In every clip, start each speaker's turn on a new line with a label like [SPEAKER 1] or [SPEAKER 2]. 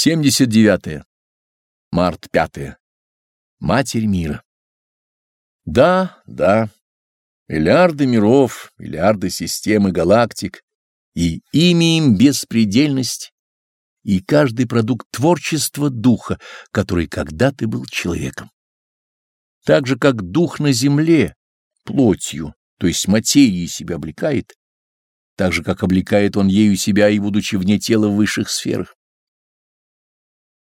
[SPEAKER 1] 79. -е. Март 5. Матерь мира. Да, да. Миллиарды миров, миллиарды систем и галактик, и ими им беспредельность, и каждый продукт творчества духа, который когда-то был человеком. Так же, как дух на земле, плотью, то есть материей себя облекает, так же, как облекает он ею себя и будучи вне тела в высших сферах.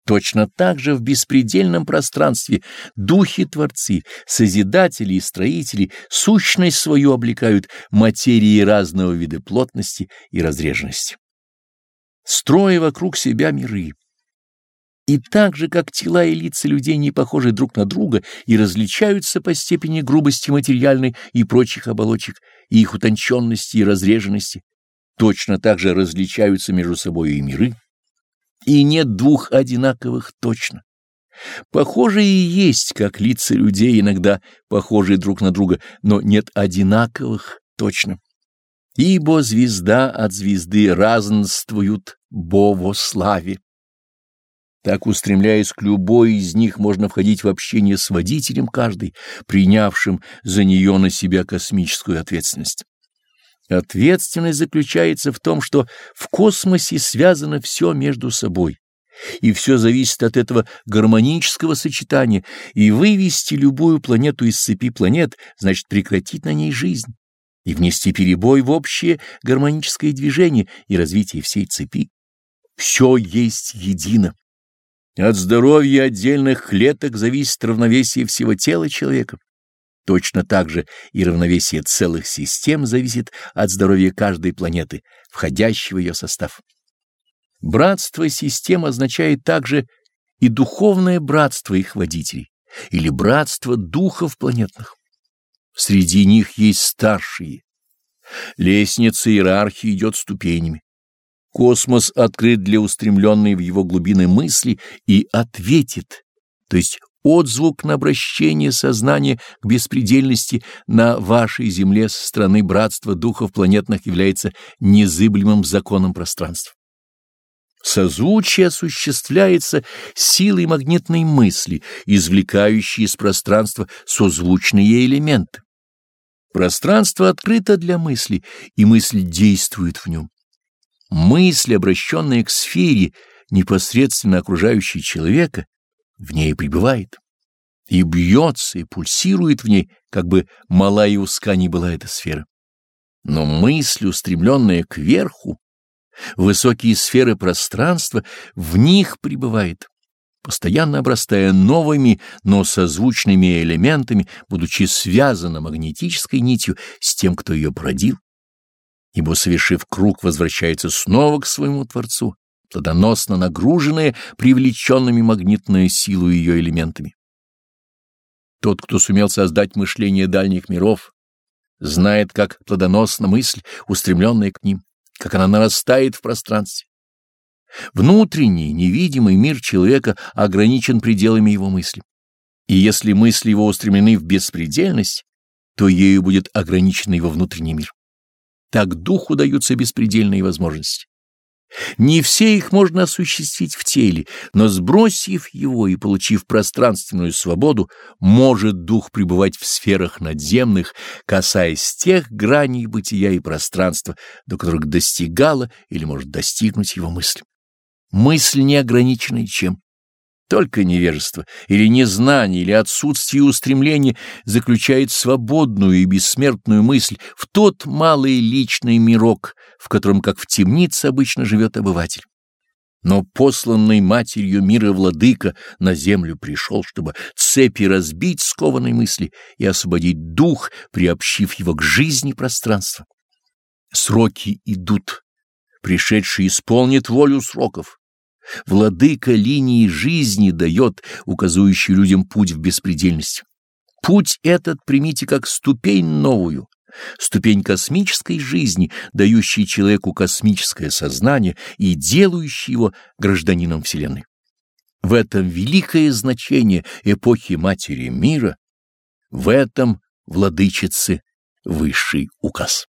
[SPEAKER 1] Точно так же в беспредельном пространстве духи-творцы, созидатели и строители сущность свою облекают материи разного вида плотности и разреженности. Строя вокруг себя миры. И так же, как тела и лица людей не похожи друг на друга и различаются по степени грубости материальной и прочих оболочек, и их утонченности и разреженности, точно так же различаются между собой и миры, и нет двух одинаковых точно. Похожие и есть, как лица людей иногда похожи друг на друга, но нет одинаковых точно. Ибо звезда от звезды разнствуют Бово славе. Так, устремляясь к любой из них, можно входить в общение с водителем каждой, принявшим за нее на себя космическую ответственность. Ответственность заключается в том, что в космосе связано все между собой, и все зависит от этого гармонического сочетания, и вывести любую планету из цепи планет значит прекратить на ней жизнь и внести перебой в общее гармоническое движение и развитие всей цепи. Все есть едино. От здоровья отдельных клеток зависит равновесие всего тела человека. Точно так же и равновесие целых систем зависит от здоровья каждой планеты, входящей в ее состав. Братство систем означает также и духовное братство их водителей, или братство духов планетных. Среди них есть старшие. Лестница иерархии идет ступенями. Космос открыт для устремленной в его глубины мысли и ответит, то есть отзвук на обращение сознания к беспредельности на вашей земле со стороны братства духов планетных является незыблемым законом пространства. Созвучие осуществляется силой магнитной мысли, извлекающей из пространства созвучные элементы. Пространство открыто для мысли, и мысль действует в нем. Мысль, обращенная к сфере, непосредственно окружающей человека, в ней пребывает, и бьется, и пульсирует в ней, как бы мала и узка ни была эта сфера. Но мысль, устремленная кверху, высокие сферы пространства, в них пребывает, постоянно обрастая новыми, но созвучными элементами, будучи связана магнетической нитью с тем, кто ее породил, ибо, совершив круг, возвращается снова к своему Творцу, плодоносно нагруженные привлеченными магнитной силой ее элементами. Тот, кто сумел создать мышление дальних миров, знает, как плодоносна мысль, устремленная к ним, как она нарастает в пространстве. Внутренний, невидимый мир человека ограничен пределами его мысли. И если мысли его устремлены в беспредельность, то ею будет ограничен его внутренний мир. Так духу даются беспредельные возможности. Не все их можно осуществить в теле, но сбросив его и получив пространственную свободу, может дух пребывать в сферах надземных, касаясь тех граней бытия и пространства, до которых достигала или может достигнуть его мысль. Мысль не ограничена ничем. Только невежество или незнание или отсутствие устремления заключает свободную и бессмертную мысль в тот малый личный мирок, в котором, как в темнице, обычно живет обыватель. Но посланный матерью мира владыка на землю пришел, чтобы цепи разбить скованной мысли и освободить дух, приобщив его к жизни пространства. Сроки идут, пришедший исполнит волю сроков. Владыка линии жизни дает, указывающий людям путь в беспредельность. Путь этот примите как ступень новую, ступень космической жизни, дающей человеку космическое сознание и делающей его гражданином Вселенной. В этом великое значение эпохи Матери Мира, в этом владычицы высший указ.